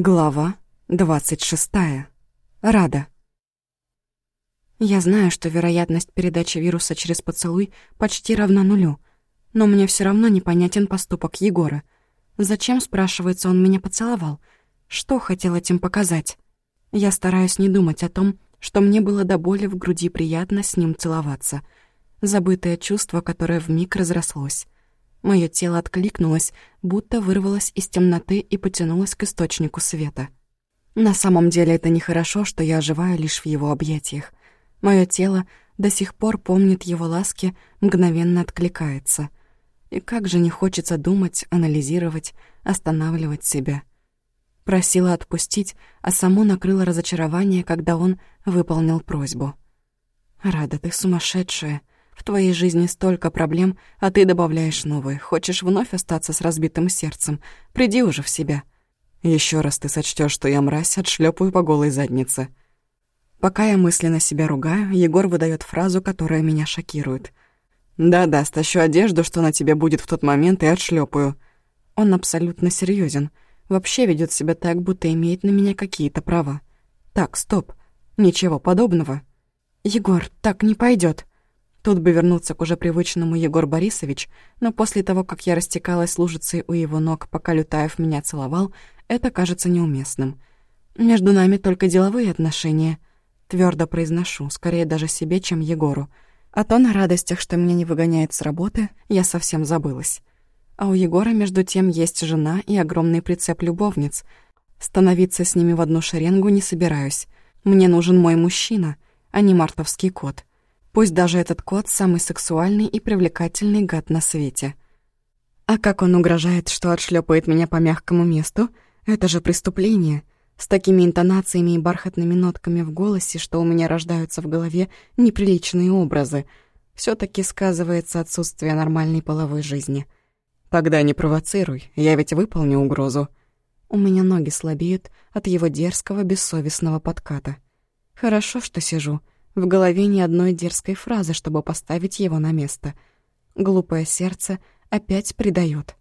Глава двадцать шестая. Рада. Я знаю, что вероятность передачи вируса через поцелуй почти равна нулю, но мне все равно непонятен поступок Егора. Зачем, спрашивается, он меня поцеловал? Что хотел этим показать? Я стараюсь не думать о том, что мне было до боли в груди приятно с ним целоваться. Забытое чувство, которое вмиг разрослось. Мое тело откликнулось, будто вырвалось из темноты и потянулось к источнику света. На самом деле это нехорошо, что я оживаю лишь в его объятиях. Мое тело до сих пор помнит его ласки, мгновенно откликается. И как же не хочется думать, анализировать, останавливать себя. Просила отпустить, а само накрыло разочарование, когда он выполнил просьбу. «Рада, ты сумасшедшая», в твоей жизни столько проблем, а ты добавляешь новые. Хочешь вновь остаться с разбитым сердцем? Приди уже в себя. Еще раз ты сочтешь, что я мразь, отшлепаю по голой заднице. Пока я мысленно себя ругаю, Егор выдает фразу, которая меня шокирует. «Да-да, стащу одежду, что на тебе будет в тот момент, и отшлепаю. Он абсолютно серьезен. Вообще ведет себя так, будто имеет на меня какие-то права. Так, стоп. Ничего подобного. Егор, так не пойдет. Тут бы вернуться к уже привычному Егор Борисович, но после того, как я растекалась лужицей у его ног, пока Лютаев меня целовал, это кажется неуместным. Между нами только деловые отношения. Твердо произношу, скорее даже себе, чем Егору. А то на радостях, что меня не выгоняет с работы, я совсем забылась. А у Егора, между тем, есть жена и огромный прицеп любовниц. Становиться с ними в одну шеренгу не собираюсь. Мне нужен мой мужчина, а не мартовский кот. Пусть даже этот кот самый сексуальный и привлекательный гад на свете. А как он угрожает, что отшлепает меня по мягкому месту? Это же преступление. С такими интонациями и бархатными нотками в голосе, что у меня рождаются в голове неприличные образы. все таки сказывается отсутствие нормальной половой жизни. Тогда не провоцируй, я ведь выполню угрозу. У меня ноги слабеют от его дерзкого, бессовестного подката. Хорошо, что сижу — в голове ни одной дерзкой фразы, чтобы поставить его на место. Глупое сердце опять предает.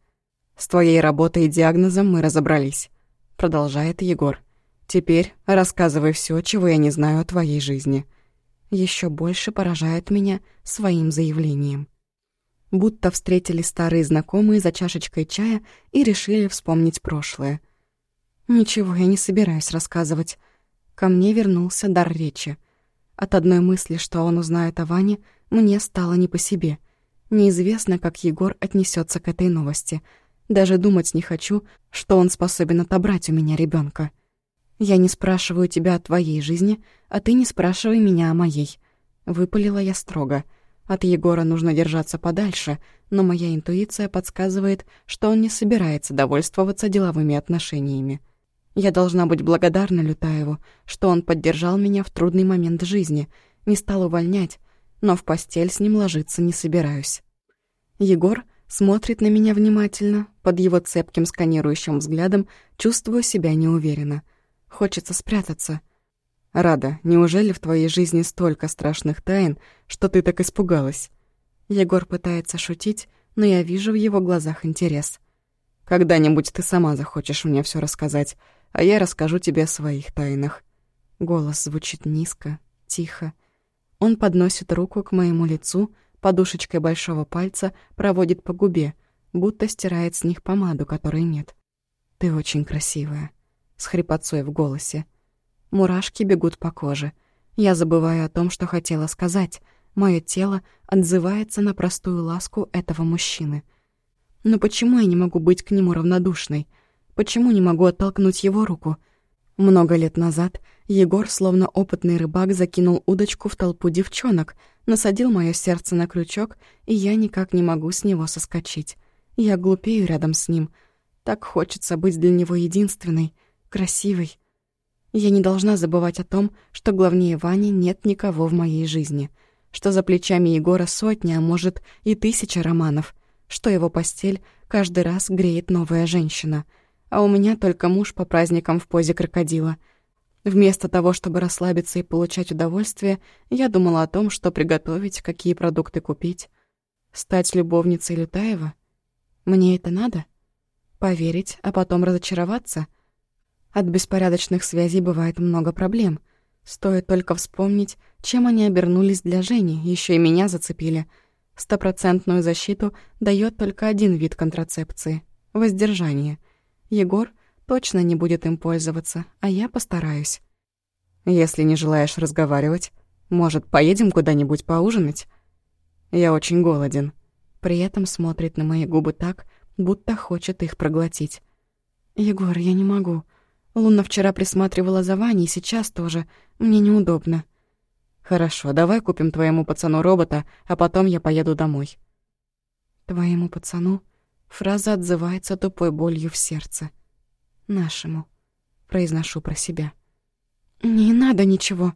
«С твоей работой и диагнозом мы разобрались», — продолжает Егор. «Теперь рассказывай все, чего я не знаю о твоей жизни». Еще больше поражает меня своим заявлением. Будто встретили старые знакомые за чашечкой чая и решили вспомнить прошлое. Ничего я не собираюсь рассказывать. Ко мне вернулся дар речи — от одной мысли, что он узнает о Ване, мне стало не по себе. Неизвестно, как Егор отнесется к этой новости. Даже думать не хочу, что он способен отобрать у меня ребенка. Я не спрашиваю тебя о твоей жизни, а ты не спрашивай меня о моей. Выпалила я строго. От Егора нужно держаться подальше, но моя интуиция подсказывает, что он не собирается довольствоваться деловыми отношениями. Я должна быть благодарна Лютаеву, что он поддержал меня в трудный момент жизни, не стал увольнять, но в постель с ним ложиться не собираюсь. Егор смотрит на меня внимательно, под его цепким сканирующим взглядом чувствую себя неуверенно. Хочется спрятаться. «Рада, неужели в твоей жизни столько страшных тайн, что ты так испугалась?» Егор пытается шутить, но я вижу в его глазах интерес. «Когда-нибудь ты сама захочешь мне все рассказать, а я расскажу тебе о своих тайнах». Голос звучит низко, тихо. Он подносит руку к моему лицу, подушечкой большого пальца проводит по губе, будто стирает с них помаду, которой нет. «Ты очень красивая», — с хрипотцой в голосе. Мурашки бегут по коже. Я забываю о том, что хотела сказать. Мое тело отзывается на простую ласку этого мужчины. Но почему я не могу быть к нему равнодушной? Почему не могу оттолкнуть его руку? Много лет назад Егор, словно опытный рыбак, закинул удочку в толпу девчонок, насадил мое сердце на крючок, и я никак не могу с него соскочить. Я глупею рядом с ним. Так хочется быть для него единственной, красивой. Я не должна забывать о том, что главнее Вани нет никого в моей жизни, что за плечами Егора сотни, а может и тысяча романов, что его постель каждый раз греет новая женщина — а у меня только муж по праздникам в позе крокодила. Вместо того, чтобы расслабиться и получать удовольствие, я думала о том, что приготовить, какие продукты купить. Стать любовницей Лютаева? Мне это надо? Поверить, а потом разочароваться? От беспорядочных связей бывает много проблем. Стоит только вспомнить, чем они обернулись для Жени, еще и меня зацепили. Стопроцентную защиту дает только один вид контрацепции — воздержание. Егор точно не будет им пользоваться, а я постараюсь. Если не желаешь разговаривать, может, поедем куда-нибудь поужинать? Я очень голоден. При этом смотрит на мои губы так, будто хочет их проглотить. «Егор, я не могу. Луна вчера присматривала за Ваней, сейчас тоже. Мне неудобно». «Хорошо, давай купим твоему пацану робота, а потом я поеду домой». «Твоему пацану?» Фраза отзывается тупой болью в сердце. «Нашему», — произношу про себя. «Не надо ничего».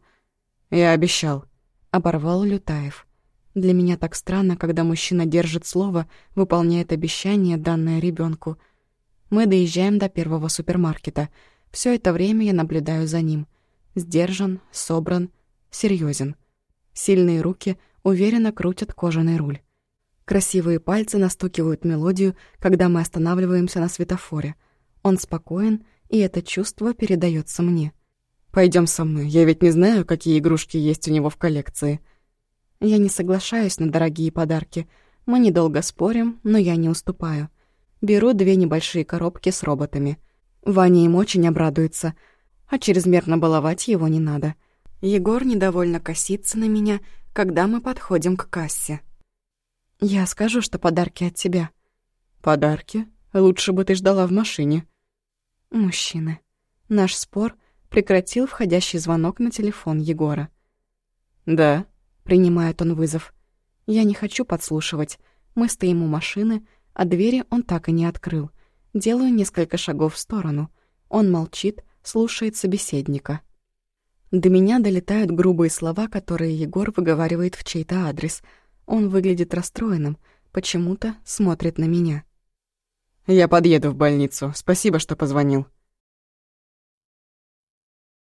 «Я обещал», — оборвал Лютаев. Для меня так странно, когда мужчина держит слово, выполняет обещание, данное ребенку. Мы доезжаем до первого супермаркета. Все это время я наблюдаю за ним. Сдержан, собран, серьезен. Сильные руки уверенно крутят кожаный руль. Красивые пальцы настукивают мелодию, когда мы останавливаемся на светофоре. Он спокоен, и это чувство передается мне. Пойдем со мной, я ведь не знаю, какие игрушки есть у него в коллекции». Я не соглашаюсь на дорогие подарки. Мы недолго спорим, но я не уступаю. Беру две небольшие коробки с роботами. Ваня им очень обрадуется, а чрезмерно баловать его не надо. Егор недовольно косится на меня, когда мы подходим к кассе. «Я скажу, что подарки от тебя». «Подарки? Лучше бы ты ждала в машине». «Мужчины». Наш спор прекратил входящий звонок на телефон Егора. «Да», — принимает он вызов. «Я не хочу подслушивать. Мы стоим у машины, а двери он так и не открыл. Делаю несколько шагов в сторону. Он молчит, слушает собеседника. До меня долетают грубые слова, которые Егор выговаривает в чей-то адрес. Он выглядит расстроенным, почему-то смотрит на меня. «Я подъеду в больницу. Спасибо, что позвонил».